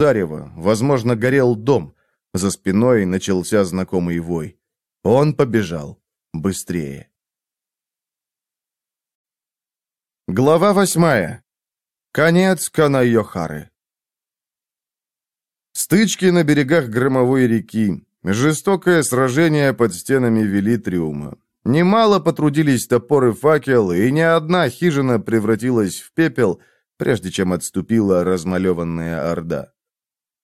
зарево, возможно, горел дом. За спиной начался знакомый вой. Он побежал быстрее. Глава восьмая. Конец Канайохары. Стычки на берегах Громовой реки. Жестокое сражение под стенами Велитриума. Немало потрудились топоры факел, и ни одна хижина превратилась в пепел, прежде чем отступила размалеванная орда.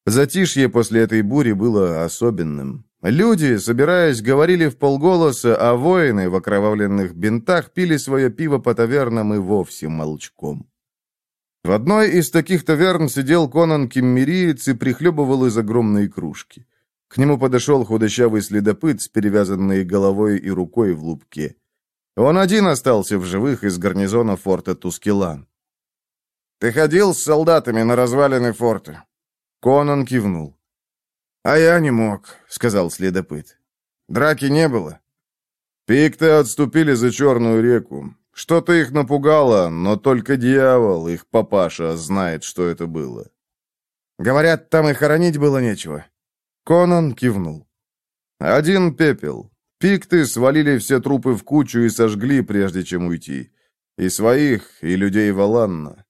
Затишье после этой бури было особенным. Люди, собираясь, говорили в полголоса, а воины в окровавленных бинтах пили свое пиво по тавернам и вовсе молчком. В одной из таких таверн сидел Конан Киммериец и прихлебывал из огромной кружки. К нему подошел худощавый следопыт с перевязанной головой и рукой в лупке. Он один остался в живых из гарнизона форта Тускелан. «Ты ходил с солдатами на развалины форта?» Конан кивнул. «А я не мог», — сказал следопыт. «Драки не было». Пикты отступили за Черную реку. Что-то их напугало, но только дьявол, их папаша, знает, что это было. «Говорят, там и хоронить было нечего». Конан кивнул. «Один пепел. Пикты свалили все трупы в кучу и сожгли, прежде чем уйти. И своих, и людей Валанна.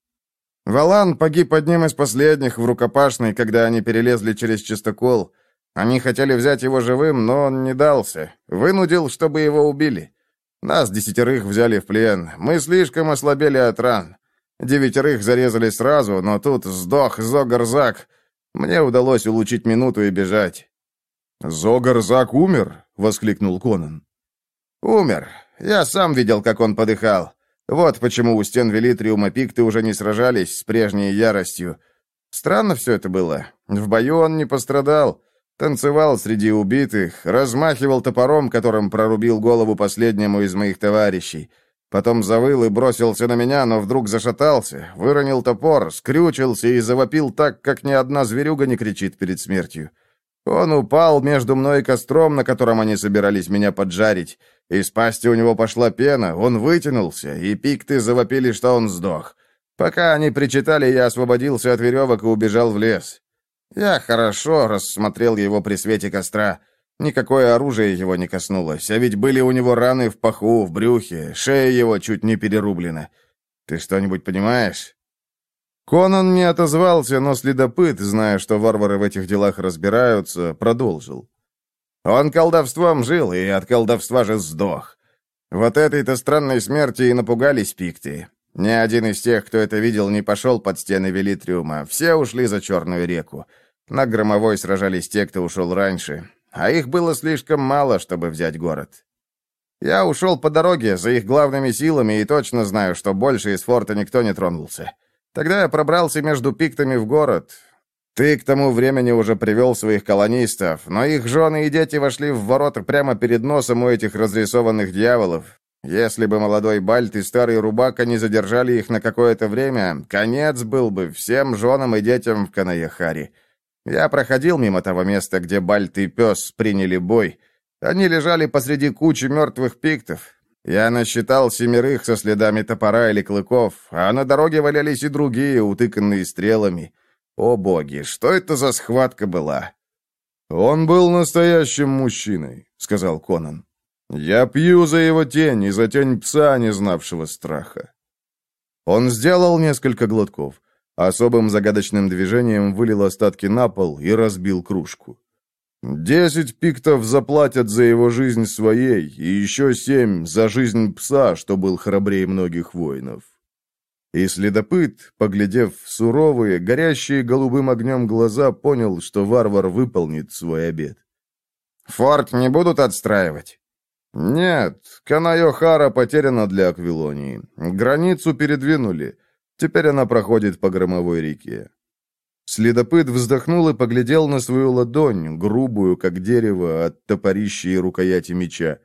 Валан погиб одним из последних в рукопашной, когда они перелезли через чистокол. Они хотели взять его живым, но он не дался. Вынудил, чтобы его убили. Нас десятерых взяли в плен. Мы слишком ослабели от ран. Девятерых зарезали сразу, но тут сдох Зогарзак. Мне удалось улучить минуту и бежать. «Зогарзак умер?» — воскликнул Конан. «Умер. Я сам видел, как он подыхал. Вот почему у стен Велитриума пикты уже не сражались с прежней яростью. Странно все это было. В бою он не пострадал. Танцевал среди убитых, размахивал топором, которым прорубил голову последнему из моих товарищей. Потом завыл и бросился на меня, но вдруг зашатался, выронил топор, скрючился и завопил так, как ни одна зверюга не кричит перед смертью. Он упал между мной и костром, на котором они собирались меня поджарить. Из пасти у него пошла пена, он вытянулся, и пикты завопили, что он сдох. Пока они причитали, я освободился от веревок и убежал в лес. Я хорошо рассмотрел его при свете костра. Никакое оружие его не коснулось, а ведь были у него раны в паху, в брюхе, шея его чуть не перерублена. Ты что-нибудь понимаешь?» Конан не отозвался, но следопыт, зная, что варвары в этих делах разбираются, продолжил. Он колдовством жил, и от колдовства же сдох. Вот этой-то странной смерти и напугались пикты. Ни один из тех, кто это видел, не пошел под стены Велитриума. Все ушли за Черную реку. На Громовой сражались те, кто ушел раньше. А их было слишком мало, чтобы взять город. Я ушел по дороге за их главными силами и точно знаю, что больше из форта никто не тронулся. Тогда я пробрался между пиктами в город. Ты к тому времени уже привел своих колонистов, но их жены и дети вошли в ворота прямо перед носом у этих разрисованных дьяволов. Если бы молодой Бальт и старый Рубака не задержали их на какое-то время, конец был бы всем женам и детям в Канаяхаре. Я проходил мимо того места, где Бальт и пес приняли бой. Они лежали посреди кучи мертвых пиктов. Я насчитал семерых со следами топора или клыков, а на дороге валялись и другие, утыканные стрелами. О боги, что это за схватка была? Он был настоящим мужчиной, сказал Конан. Я пью за его тень и за тень пса, не знавшего страха. Он сделал несколько глотков. Особым загадочным движением вылил остатки на пол и разбил кружку. Десять пиктов заплатят за его жизнь своей, и еще семь за жизнь пса, что был храбрее многих воинов. И следопыт, поглядев в суровые, горящие голубым огнем глаза, понял, что варвар выполнит свой обет. «Форт не будут отстраивать?» «Нет, Канайохара потеряна для Аквилонии. Границу передвинули. Теперь она проходит по Громовой реке». Следопыт вздохнул и поглядел на свою ладонь, грубую, как дерево, от топорища и рукояти меча.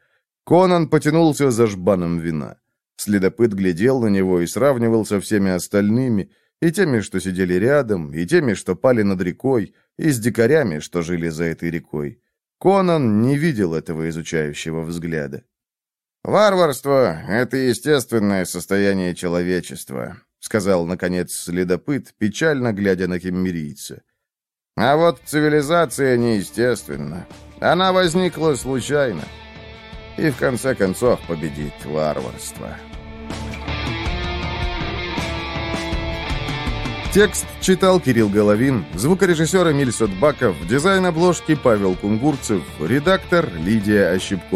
Конан потянулся за жбаном вина. Следопыт глядел на него и сравнивал со всеми остальными, и теми, что сидели рядом, и теми, что пали над рекой, и с дикарями, что жили за этой рекой. Конан не видел этого изучающего взгляда. «Варварство — это естественное состояние человечества», — сказал, наконец, следопыт, печально глядя на кеммерийца. А вот цивилизация неестественна. Она возникла случайно. И в конце концов победит варварство. Текст читал Кирилл Головин, звукорежиссер Эмиль Сотбаков, дизайн обложки Павел Кунгурцев, редактор Лидия Ощепкова.